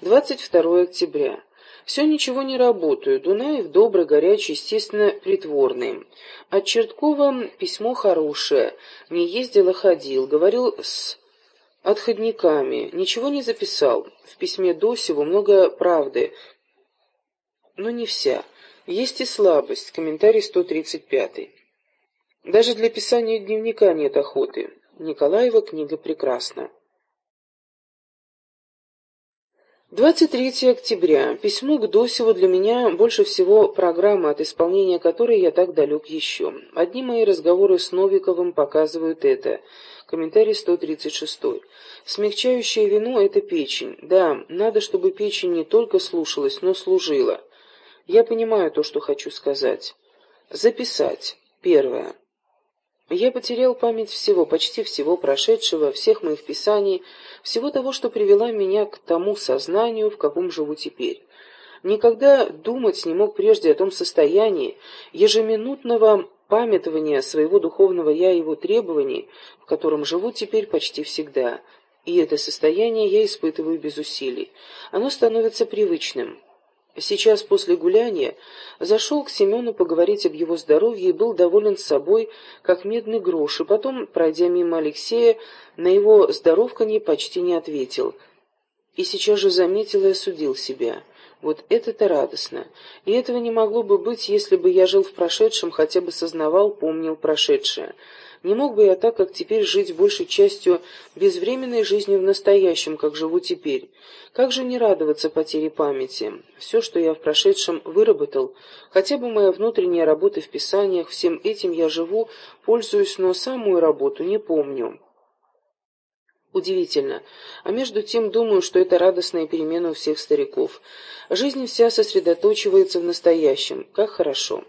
22 октября. Все ничего не работаю. Дунаев добрый, горячий, естественно, притворный. От Черткова письмо хорошее. Не ездил, а ходил. Говорил с отходниками. Ничего не записал. В письме Досеву много правды, но не вся. Есть и слабость. Комментарий 135. Даже для писания дневника нет охоты. Николаева книга прекрасна. 23 октября. Письмо к Досеву для меня больше всего программа, от исполнения которой я так далек еще. Одни мои разговоры с Новиковым показывают это. Комментарий 136. Смягчающее вину – это печень. Да, надо, чтобы печень не только слушалась, но служила. Я понимаю то, что хочу сказать. Записать. Первое. Я потерял память всего, почти всего прошедшего, всех моих писаний, всего того, что привело меня к тому сознанию, в каком живу теперь. Никогда думать не мог прежде о том состоянии ежеминутного памятования своего духовного «я» и его требований, в котором живу теперь почти всегда. И это состояние я испытываю без усилий. Оно становится привычным. Сейчас после гуляния зашел к Семену поговорить об его здоровье и был доволен собой, как медный грош, и потом, пройдя мимо Алексея, на его здоровканье почти не ответил. И сейчас же заметил и осудил себя. Вот это-то радостно. И этого не могло бы быть, если бы я жил в прошедшем, хотя бы сознавал, помнил прошедшее. Не мог бы я так, как теперь, жить большей частью безвременной жизнью в настоящем, как живу теперь. Как же не радоваться потере памяти? Все, что я в прошедшем выработал, хотя бы моя внутренняя работа в писаниях, всем этим я живу, пользуюсь, но самую работу не помню. Удивительно. А между тем думаю, что это радостная перемена у всех стариков. Жизнь вся сосредоточивается в настоящем. Как хорошо.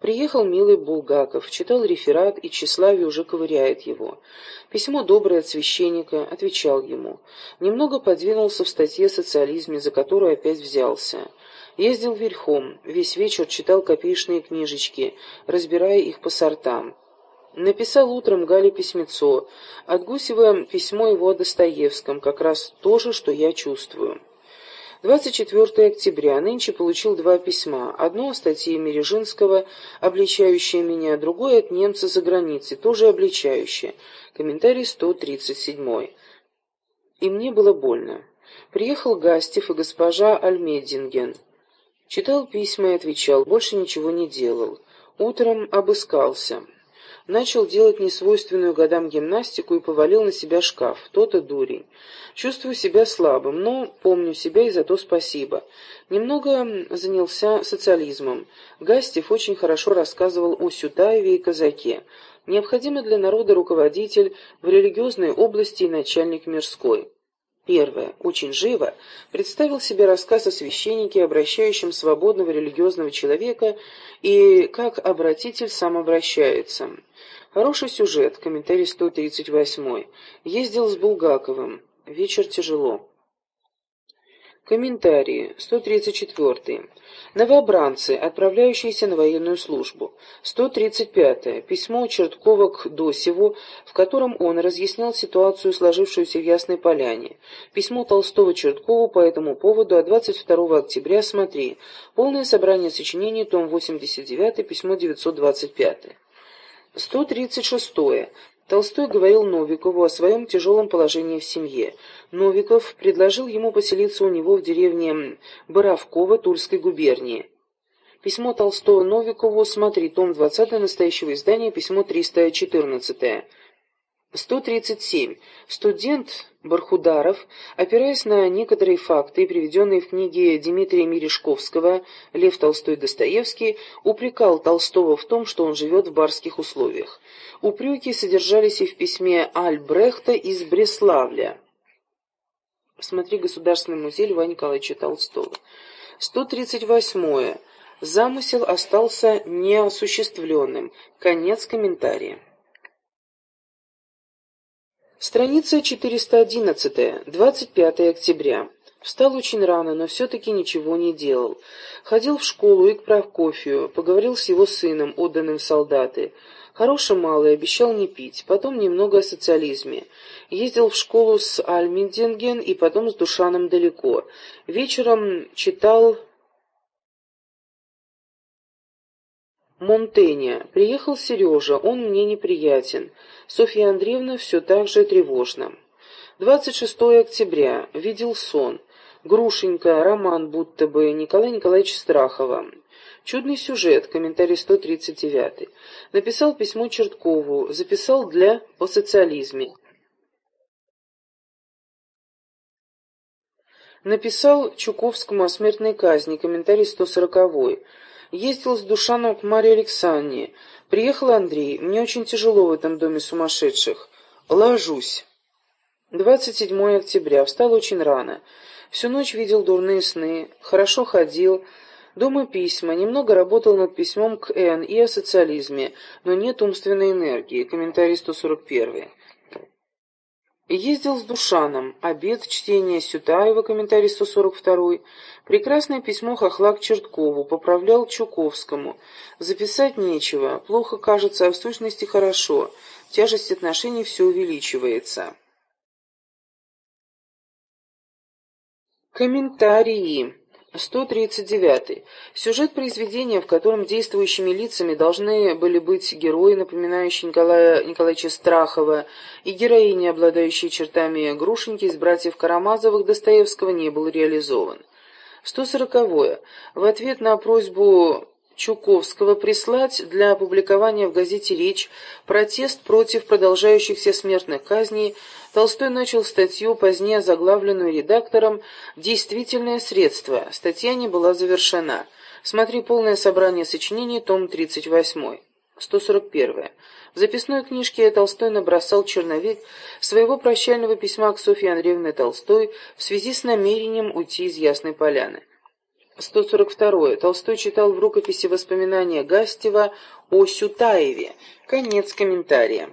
Приехал милый Булгаков, читал реферат, и тщеславие уже ковыряет его. Письмо доброе от священника, отвечал ему. Немного подвинулся в статье социализме, за которую опять взялся. Ездил верхом, весь вечер читал копеечные книжечки, разбирая их по сортам. Написал утром Гале письмецо. От Гусева письмо его о Достоевском, как раз то же, что я чувствую. 24 октября. Нынче получил два письма. Одно о статье Мережинского, обличающее меня, другое от немца за границей, тоже обличающее. Комментарий 137. И мне было больно. Приехал Гастев и госпожа Альмединген. Читал письма и отвечал, больше ничего не делал. Утром обыскался начал делать несвойственную годам гимнастику и повалил на себя шкаф. То-то дурень. Чувствую себя слабым, но помню себя и за то спасибо. Немного занялся социализмом. Гастев очень хорошо рассказывал о Сютаеве и Казаке. Необходимый для народа руководитель в религиозной области и начальник мирской. Первое. Очень живо представил себе рассказ о священнике, обращающем свободного религиозного человека, и как обратитель сам обращается. Хороший сюжет, комментарий 138. Ездил с Булгаковым. Вечер тяжело. Комментарии. 134. Новобранцы, отправляющиеся на военную службу. 135. Письмо Черткова к Досеву, в котором он разъяснял ситуацию, сложившуюся в Ясной Поляне. Письмо Толстого Черткову по этому поводу от 22 октября, смотри. Полное собрание сочинений, том 89, письмо 925. 136. Толстой говорил Новикову о своем тяжелом положении в семье. Новиков предложил ему поселиться у него в деревне Боровково Тульской губернии. Письмо Толстого Новикову, смотри, том 20 настоящего издания, письмо 314. 137. Студент Бархударов, опираясь на некоторые факты, приведенные в книге Дмитрия Мережковского «Лев Толстой Достоевский», упрекал Толстого в том, что он живет в барских условиях. Упреки содержались и в письме Альбрехта из Бреславля. Смотри Государственный музей Льва Николаевича Толстого. 138. Замысел остался неосуществленным. Конец комментария. Страница 411, 25 октября. Встал очень рано, но все-таки ничего не делал. Ходил в школу и к Прокофию, поговорил с его сыном, отданным в солдаты. Хороший малый, обещал не пить. Потом немного о социализме. Ездил в школу с Альминдинген и потом с Душаном далеко. Вечером читал Монтенья. Приехал Сережа, он мне неприятен. Софья Андреевна все так же тревожна. 26 октября. Видел сон. Грушенька, роман будто бы Николая Николаевича Страхова. Чудный сюжет, комментарий 139. Написал письмо Черткову, записал для «О социализме». Написал Чуковскому о смертной казни, комментарий 140. Ездил с Душаном к Марии Александре. Приехал Андрей. Мне очень тяжело в этом доме сумасшедших. Ложусь. 27 октября. Встал очень рано. Всю ночь видел дурные сны. Хорошо ходил. Дома письма, немного работал над письмом к Н и о социализме, но нет умственной энергии. Комментарий 141. Ездил с Душаном. Обед, чтение Сютаева, комментарий 142. Прекрасное письмо хохла к Черткову, поправлял Чуковскому. Записать нечего, плохо кажется, а в сущности хорошо. Тяжесть отношений все увеличивается. Комментарии. 139. Сюжет произведения, в котором действующими лицами должны были быть герои, напоминающие Николая Николаевича Страхова, и героини, обладающие чертами Грушеньки из братьев Карамазовых, Достоевского, не был реализован. 140. -е. В ответ на просьбу Чуковского прислать для опубликования в газете «Речь» протест против продолжающихся смертных казней, Толстой начал статью, позднее заглавленную редактором «Действительное средство». Статья не была завершена. Смотри полное собрание сочинений, том 38. 141. В записной книжке Толстой набросал черновик своего прощального письма к Софье Андреевне Толстой в связи с намерением уйти из Ясной Поляны. 142. Толстой читал в рукописи воспоминания Гастева о Сютаеве. Конец комментария.